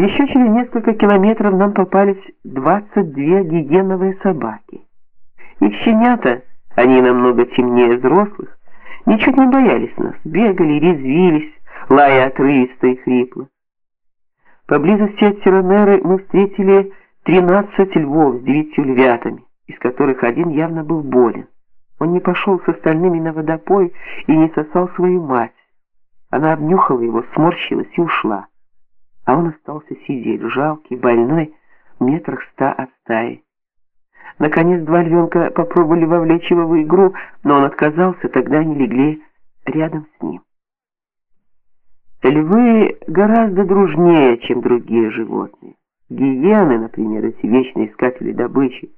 Еще через несколько километров нам попались 22 гигеновые собаки. Их щенята, они намного темнее взрослых, ничуть не боялись нас, бегали, резвились, лая отрывисто и хрипло. Поблизости от Сиронеры мы встретили 13 львов с девятью львятами, из которых один явно был болен. Он не пошел с остальными на водопой и не сосал свою мать. Она обнюхала его, сморщилась и ушла. А он остался сидеть, жалкий, больной, метрах ста от стаи. Наконец два львенка попробовали вовлечь его в игру, но он отказался, тогда они легли рядом с ним. Львы гораздо дружнее, чем другие животные. Гиены, например, эти вечные искатели добычи,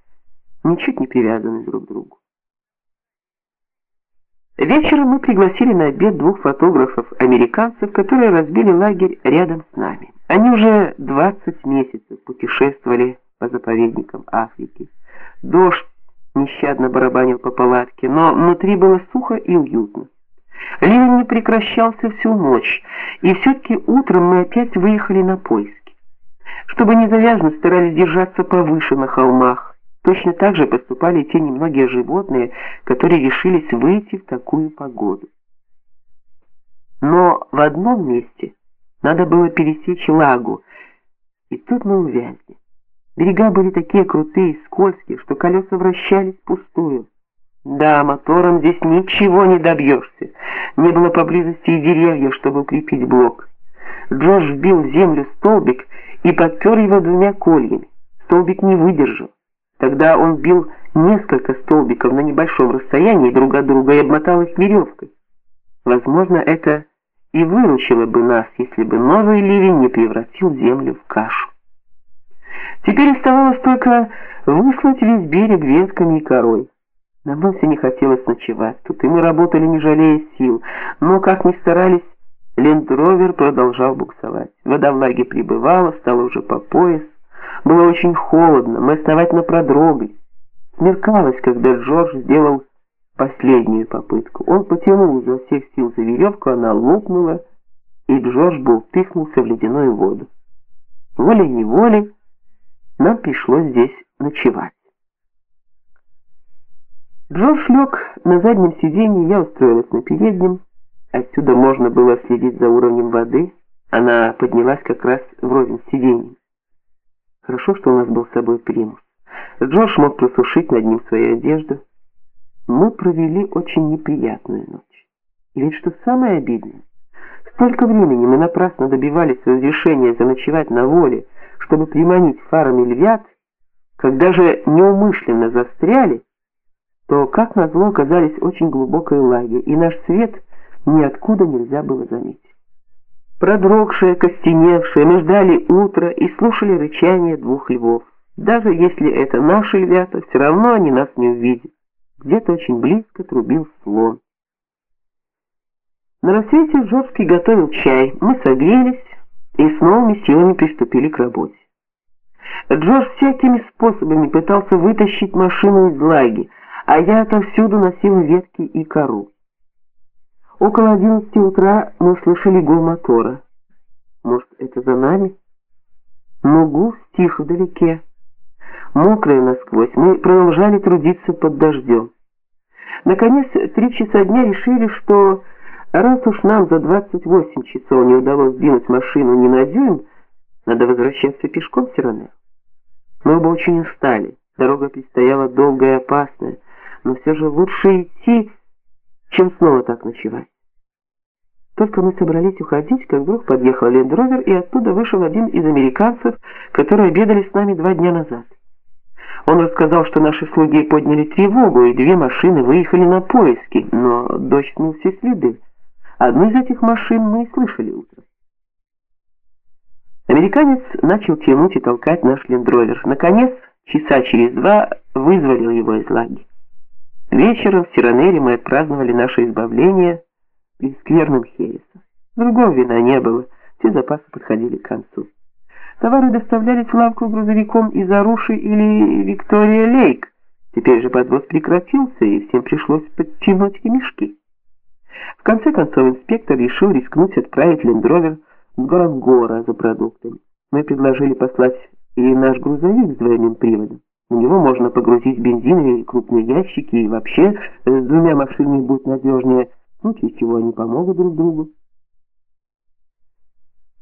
ничуть не привязаны друг к другу. Вечером мы пригласили на обед двух фотографов-американцев, которые разбили лагерь рядом с нами. Они уже 20 месяцев путешествовали по заповедникам Африки. Дождь нещадно барабанил по палатке, но внутри было сухо и уютно. Ливень не прекращался всю ночь, и все-таки утром мы опять выехали на поиски. Чтобы не завязно, старались держаться повыше на холмах. Точно так же поступали те немногие животные, которые решились выйти в такую погоду. Но в одном месте надо было пересечь лагу, и тут мы увязли. Берега были такие крутые и скользкие, что колеса вращались пустую. Да, мотором здесь ничего не добьешься. Не было поблизости и деревьев, чтобы укрепить блок. Джош вбил в землю столбик и подпер его двумя кольями. Столбик не выдержал. Тогда он бил несколько столбиков на небольшом расстоянии друг от друга и обмотал их веревкой. Возможно, это и выручило бы нас, если бы новый ливень не превратил землю в кашу. Теперь оставалось только выслать весь берег ветками и корой. Нам вовсе не хотелось ночевать тут, и мы работали не жалея сил, но, как ни старались, Лендровер продолжал буксовать. Вода в лаге прибывала, стало уже по пояс. Было очень холодно, мы основательно продрогли. Смеркалось, когда Джордж сделал последнюю попытку. Он потянул изо всех сил за веревку, она лопнула, и Джордж был тыхнулся в ледяную воду. Волей-неволей нам пришлось здесь ночевать. Джордж лег на заднем сиденье, я устроилась на переднем. Отсюда можно было следить за уровнем воды. Она поднялась как раз вровень с сиденьем. Хорошо, что у нас был с собой примус. Джордж мог просушить над ним свою одежду. Мы провели очень неприятную ночь. И ведь что самое обидное, столько времени мы напрасно добивались разрешения заночевать на воле, чтобы приманить фарами львят, когда же неумышленно застряли, то, как назло, оказались очень глубокой лаге, и наш свет ниоткуда нельзя было заметить. Продрогшие, костеневшие, мы ждали утра и слушали рычание двух львов. Даже если это наши львята, все равно они нас не увидят. Где-то очень близко трубил слон. На рассвете Жорский готовил чай. Мы согрелись и с новыми силами приступили к работе. Джордж всякими способами пытался вытащить машину из лаги, а я отовсюду носил ветки и кору. Около одиннадцати утра мы услышали гул мотора. Может, это за нами? Но гул стих вдалеке. Мокрые насквозь, мы продолжали трудиться под дождем. Наконец, три часа дня решили, что раз уж нам за 28 часов не удалось сдвинуть машину ни на дюйм, надо возвращаться пешком все равно. Мы оба очень устали. Дорога предстояла долгая и опасная но все же лучше идти, чем снова так ночевать. Только мы собрались уходить, как вдруг подъехал лендровер, и оттуда вышел один из американцев, которые обедали с нами два дня назад. Он рассказал, что наши слуги подняли тревогу, и две машины выехали на поиски, но дождь смыл все следы. Одну из этих машин мы и слышали утром. Американец начал тянуть и толкать наш лендровер. Наконец, часа через два вызволил его из лагеря. Вечером в Сиранере мы отпраздновали наше избавление из скверным хереса. Другого вина не было, все запасы подходили к концу. Товары доставлялись в лавку грузовиком из Аруши или Виктория Лейк. Теперь же подвоз прекратился, и всем пришлось подтянуть мешки. В конце концов инспектор решил рискнуть отправить лендровер в Горангора за продуктами. Мы предложили послать и наш грузовик с двойным приводом. У него можно погрузить бензин и крупные ящики, и вообще с двумя машинами будет надежнее, в случае чего они помогут друг другу.